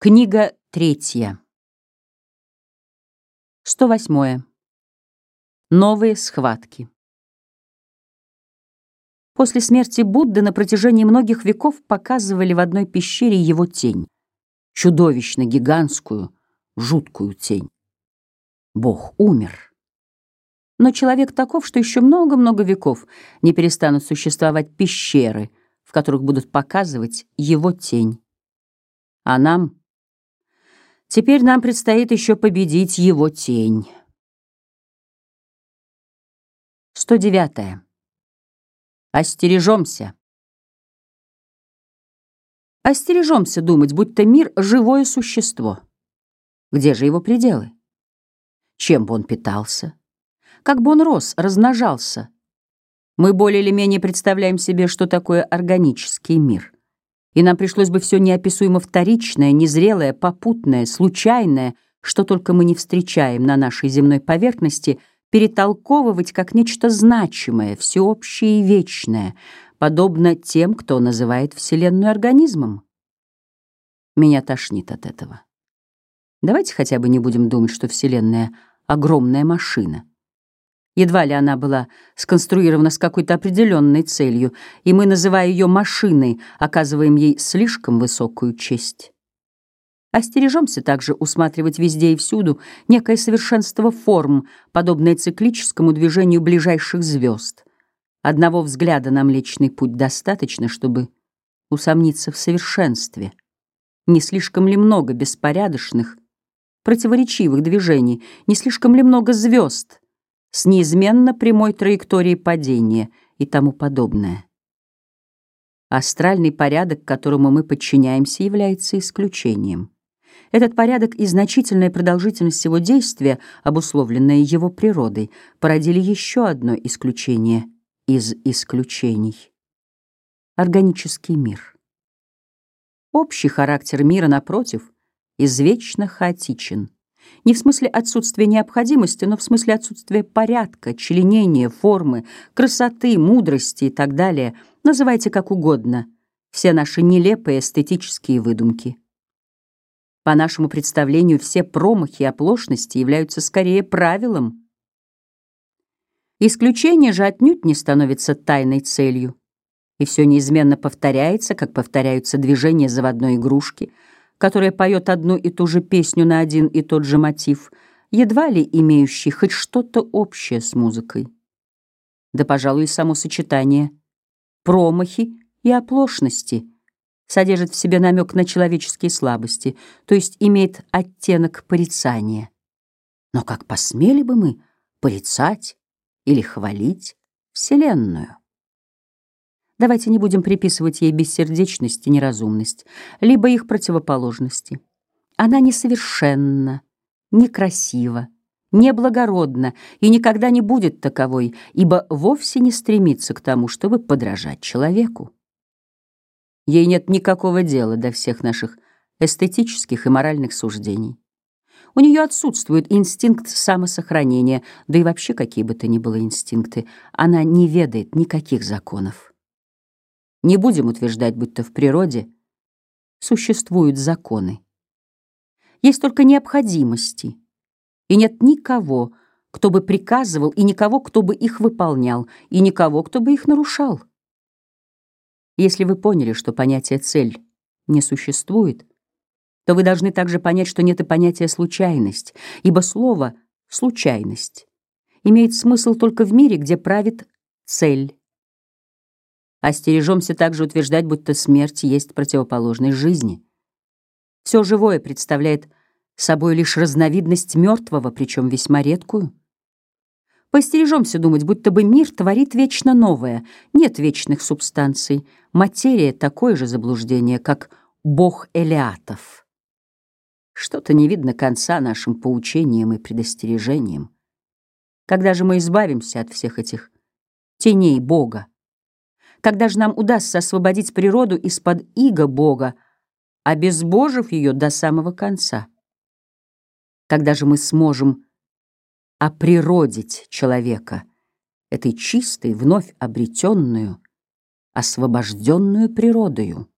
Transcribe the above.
Книга третья. 108. Новые схватки. После смерти Будды на протяжении многих веков показывали в одной пещере его тень, чудовищно гигантскую, жуткую тень. Бог умер. Но человек таков, что еще много-много веков не перестанут существовать пещеры, в которых будут показывать его тень. А нам — Теперь нам предстоит еще победить его тень. 109. Остережемся. Остережемся думать, будто мир — живое существо. Где же его пределы? Чем бы он питался? Как бы он рос, размножался? Мы более или менее представляем себе, что такое органический мир — и нам пришлось бы все неописуемо вторичное, незрелое, попутное, случайное, что только мы не встречаем на нашей земной поверхности, перетолковывать как нечто значимое, всеобщее и вечное, подобно тем, кто называет Вселенную организмом. Меня тошнит от этого. Давайте хотя бы не будем думать, что Вселенная — огромная машина. Едва ли она была сконструирована с какой-то определенной целью, и мы, называя ее машиной, оказываем ей слишком высокую честь. Остережемся также усматривать везде и всюду некое совершенство форм, подобное циклическому движению ближайших звезд. Одного взгляда на Млечный Путь достаточно, чтобы усомниться в совершенстве. Не слишком ли много беспорядочных, противоречивых движений, не слишком ли много звезд — с неизменно прямой траекторией падения и тому подобное. Астральный порядок, которому мы подчиняемся, является исключением. Этот порядок и значительная продолжительность его действия, обусловленная его природой, породили еще одно исключение из исключений — органический мир. Общий характер мира, напротив, извечно хаотичен — не в смысле отсутствия необходимости, но в смысле отсутствия порядка, членения, формы, красоты, мудрости и так далее. Называйте как угодно. Все наши нелепые эстетические выдумки. По нашему представлению, все промахи и оплошности являются скорее правилом. Исключение же отнюдь не становится тайной целью. И все неизменно повторяется, как повторяются движения заводной игрушки — которая поет одну и ту же песню на один и тот же мотив, едва ли имеющий хоть что-то общее с музыкой. Да, пожалуй, и само сочетание промахи и оплошности содержит в себе намек на человеческие слабости, то есть имеет оттенок порицания. Но как посмели бы мы порицать или хвалить Вселенную? Давайте не будем приписывать ей бессердечность и неразумность, либо их противоположности. Она несовершенна, некрасива, неблагородна и никогда не будет таковой, ибо вовсе не стремится к тому, чтобы подражать человеку. Ей нет никакого дела до всех наших эстетических и моральных суждений. У нее отсутствует инстинкт самосохранения, да и вообще какие бы то ни было инстинкты. Она не ведает никаких законов. Не будем утверждать, будто в природе существуют законы. Есть только необходимости, и нет никого, кто бы приказывал, и никого, кто бы их выполнял, и никого, кто бы их нарушал. Если вы поняли, что понятие «цель» не существует, то вы должны также понять, что нет и понятия «случайность», ибо слово «случайность» имеет смысл только в мире, где правит цель. Остережемся также утверждать, будто смерть есть противоположность жизни. Все живое представляет собой лишь разновидность мертвого, причем весьма редкую. Постережемся думать, будто бы мир творит вечно новое, нет вечных субстанций. Материя — такое же заблуждение, как бог Элиатов. Что-то не видно конца нашим поучениям и предостережениям. Когда же мы избавимся от всех этих теней Бога? Когда же нам удастся освободить природу из-под иго Бога, обезбожив ее до самого конца? Когда же мы сможем оприродить человека, этой чистой, вновь обретенную, освобожденную природою?